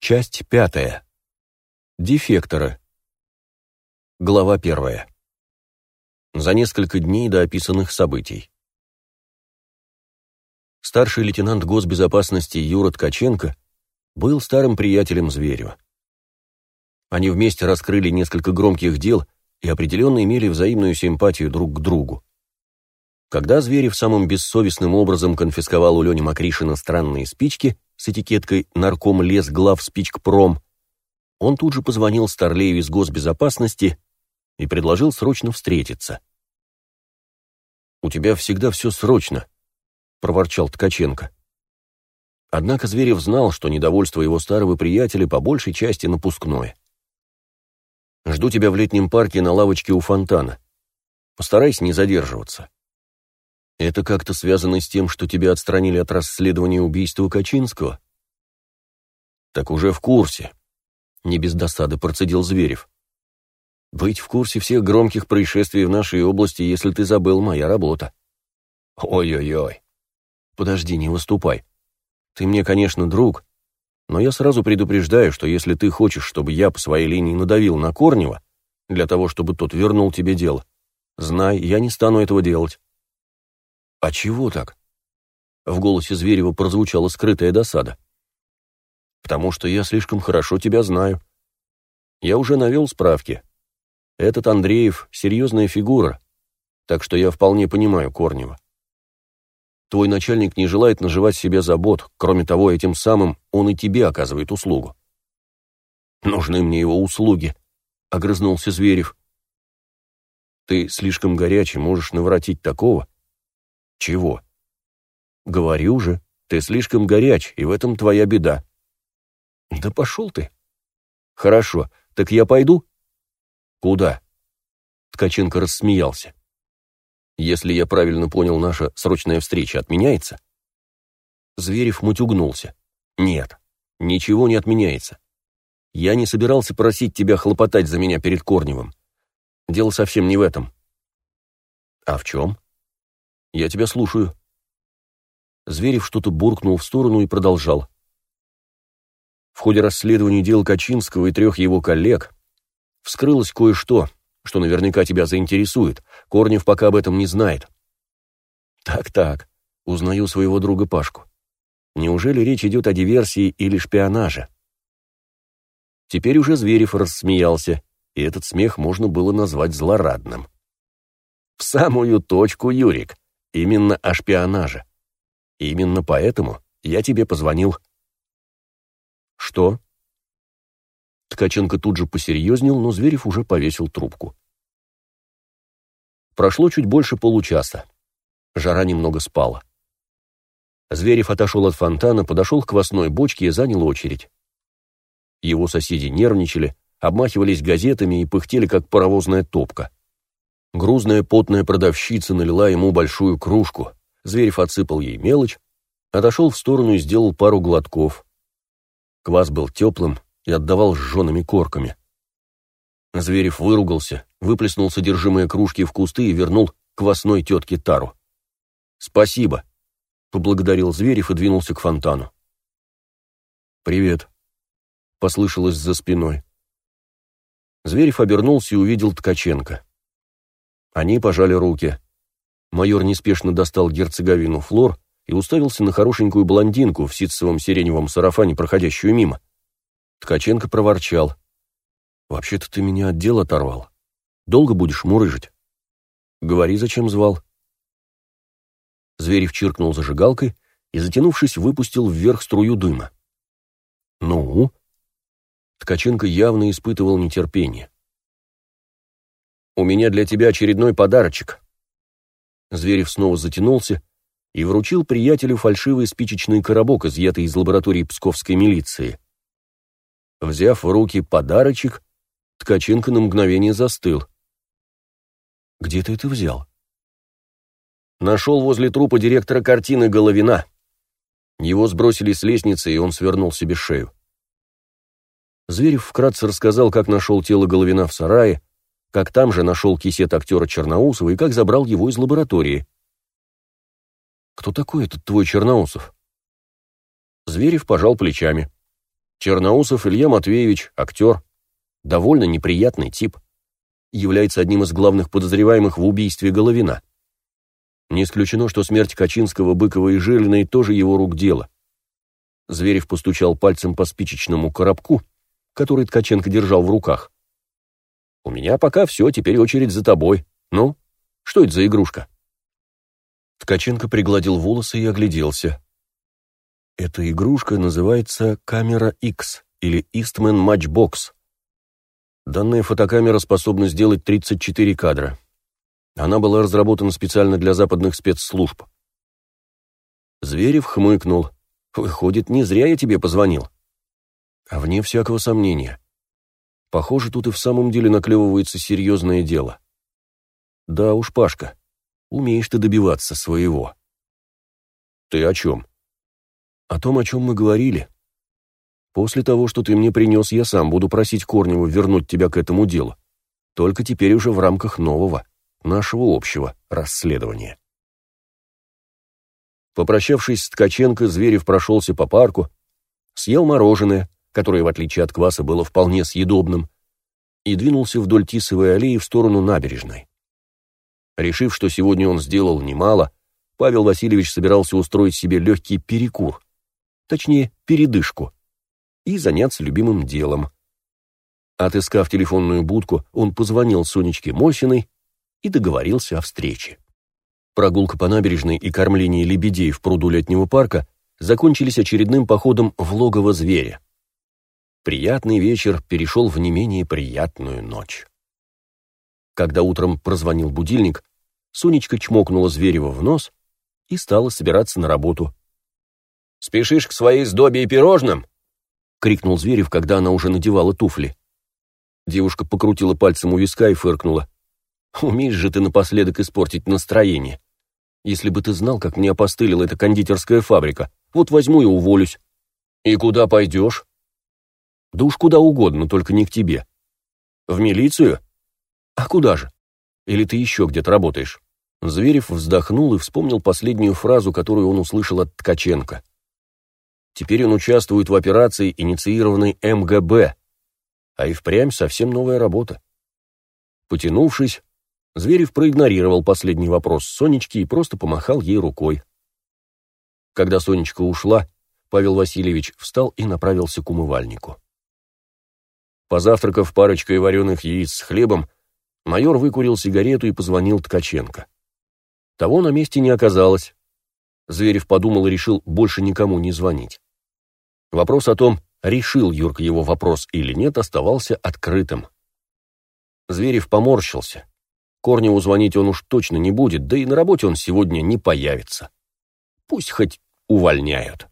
Часть пятая. Дефекторы. Глава первая. За несколько дней до описанных событий. Старший лейтенант госбезопасности Юра Ткаченко был старым приятелем Зверева. Они вместе раскрыли несколько громких дел и определенно имели взаимную симпатию друг к другу. Когда Зверев самым бессовестным образом конфисковал у Лени Макришина странные спички с этикеткой «Нарком лес глав спичкпром», он тут же позвонил Старлею из госбезопасности и предложил срочно встретиться. «У тебя всегда все срочно», — проворчал Ткаченко. Однако Зверев знал, что недовольство его старого приятеля по большей части напускное. «Жду тебя в летнем парке на лавочке у фонтана. Постарайся не задерживаться». Это как-то связано с тем, что тебя отстранили от расследования убийства Качинского? Так уже в курсе. Не без досады процедил Зверев. Быть в курсе всех громких происшествий в нашей области, если ты забыл, моя работа. Ой-ой-ой. Подожди, не выступай. Ты мне, конечно, друг, но я сразу предупреждаю, что если ты хочешь, чтобы я по своей линии надавил на Корнева, для того, чтобы тот вернул тебе дело, знай, я не стану этого делать. «А чего так?» В голосе Зверева прозвучала скрытая досада. «Потому что я слишком хорошо тебя знаю. Я уже навел справки. Этот Андреев — серьезная фигура, так что я вполне понимаю Корнева. Твой начальник не желает наживать себе забот, кроме того, этим самым он и тебе оказывает услугу». «Нужны мне его услуги», — огрызнулся Зверев. «Ты слишком горячий, можешь наворотить такого, чего? Говорю же, ты слишком горяч, и в этом твоя беда. Да пошел ты. Хорошо, так я пойду? Куда? Ткаченко рассмеялся. Если я правильно понял, наша срочная встреча отменяется? Зверев мутюгнулся. Нет, ничего не отменяется. Я не собирался просить тебя хлопотать за меня перед Корневым. Дело совсем не в этом. А в чем? Я тебя слушаю. Зверев что-то буркнул в сторону и продолжал. В ходе расследования дел Качинского и трех его коллег вскрылось кое-что, что наверняка тебя заинтересует. Корнев пока об этом не знает. Так-так, узнаю своего друга Пашку. Неужели речь идет о диверсии или шпионаже? Теперь уже Зверев рассмеялся, и этот смех можно было назвать злорадным. «В самую точку, Юрик. Именно о шпионаже. именно поэтому я тебе позвонил. Что? Ткаченко тут же посерьезнел, но Зверев уже повесил трубку. Прошло чуть больше получаса. Жара немного спала. Зверев отошел от фонтана, подошел к квасной бочке и занял очередь. Его соседи нервничали, обмахивались газетами и пыхтели, как паровозная топка. Грузная потная продавщица налила ему большую кружку. Зверев отсыпал ей мелочь, отошел в сторону и сделал пару глотков. Квас был теплым и отдавал сжеными корками. Зверев выругался, выплеснул содержимое кружки в кусты и вернул квасной тетке тару. «Спасибо», — поблагодарил Зверев и двинулся к фонтану. «Привет», — послышалось за спиной. Зверев обернулся и увидел Ткаченко. Они пожали руки. Майор неспешно достал герцоговину флор и уставился на хорошенькую блондинку в ситцевом сиреневом сарафане, проходящую мимо. Ткаченко проворчал. «Вообще-то ты меня от дела оторвал. Долго будешь мурыжить? Говори, зачем звал». Зверев чиркнул зажигалкой и, затянувшись, выпустил вверх струю дыма. «Ну?» Ткаченко явно испытывал нетерпение. У меня для тебя очередной подарочек». Зверев снова затянулся и вручил приятелю фальшивый спичечный коробок, изъятый из лаборатории псковской милиции. Взяв в руки подарочек, Ткаченко на мгновение застыл. «Где ты это взял?» «Нашел возле трупа директора картины Головина. Его сбросили с лестницы, и он свернул себе шею». Зверев вкратце рассказал, как нашел тело Головина в сарае, как там же нашел кисет актера Черноусова и как забрал его из лаборатории. «Кто такой этот твой Черноусов?» Зверев пожал плечами. Черноусов Илья Матвеевич, актер, довольно неприятный тип, является одним из главных подозреваемых в убийстве Головина. Не исключено, что смерть Качинского, Быкова и Жилиной тоже его рук дело. Зверев постучал пальцем по спичечному коробку, который Ткаченко держал в руках. «У меня пока все, теперь очередь за тобой. Ну, что это за игрушка?» Ткаченко пригладил волосы и огляделся. Эта игрушка называется «Камера X» или «Eastman Matchbox». Данная фотокамера способна сделать 34 кадра. Она была разработана специально для западных спецслужб. Зверев хмыкнул. «Выходит, не зря я тебе позвонил». А вне всякого сомнения. Похоже, тут и в самом деле наклевывается серьезное дело. Да уж, Пашка, умеешь ты добиваться своего. Ты о чем? О том, о чем мы говорили. После того, что ты мне принес, я сам буду просить Корнева вернуть тебя к этому делу. Только теперь уже в рамках нового, нашего общего расследования. Попрощавшись с Ткаченко, Зверев прошелся по парку, съел мороженое, которое, в отличие от кваса, было вполне съедобным, и двинулся вдоль Тисовой аллеи в сторону набережной. Решив, что сегодня он сделал немало, Павел Васильевич собирался устроить себе легкий перекур, точнее, передышку, и заняться любимым делом. Отыскав телефонную будку, он позвонил Сонечке Мосиной и договорился о встрече. Прогулка по набережной и кормление лебедей в пруду летнего парка закончились очередным походом в логово зверя. Приятный вечер перешел в не менее приятную ночь. Когда утром прозвонил будильник, Сонечка чмокнула Зверева в нос и стала собираться на работу. «Спешишь к своей сдобе и пирожным?» — крикнул Зверев, когда она уже надевала туфли. Девушка покрутила пальцем у виска и фыркнула. «Умеешь же ты напоследок испортить настроение. Если бы ты знал, как мне опостылила эта кондитерская фабрика, вот возьму и уволюсь». «И куда пойдешь?» «Да уж куда угодно, только не к тебе». «В милицию?» «А куда же? Или ты еще где-то работаешь?» Зверев вздохнул и вспомнил последнюю фразу, которую он услышал от Ткаченко. Теперь он участвует в операции, инициированной МГБ, а и впрямь совсем новая работа. Потянувшись, Зверев проигнорировал последний вопрос Сонечки и просто помахал ей рукой. Когда Сонечка ушла, Павел Васильевич встал и направился к умывальнику. Позавтракав парочкой вареных яиц с хлебом, майор выкурил сигарету и позвонил Ткаченко. Того на месте не оказалось. Зверев подумал и решил больше никому не звонить. Вопрос о том, решил Юрка его вопрос или нет, оставался открытым. Зверев поморщился. Корневу звонить он уж точно не будет, да и на работе он сегодня не появится. Пусть хоть увольняют.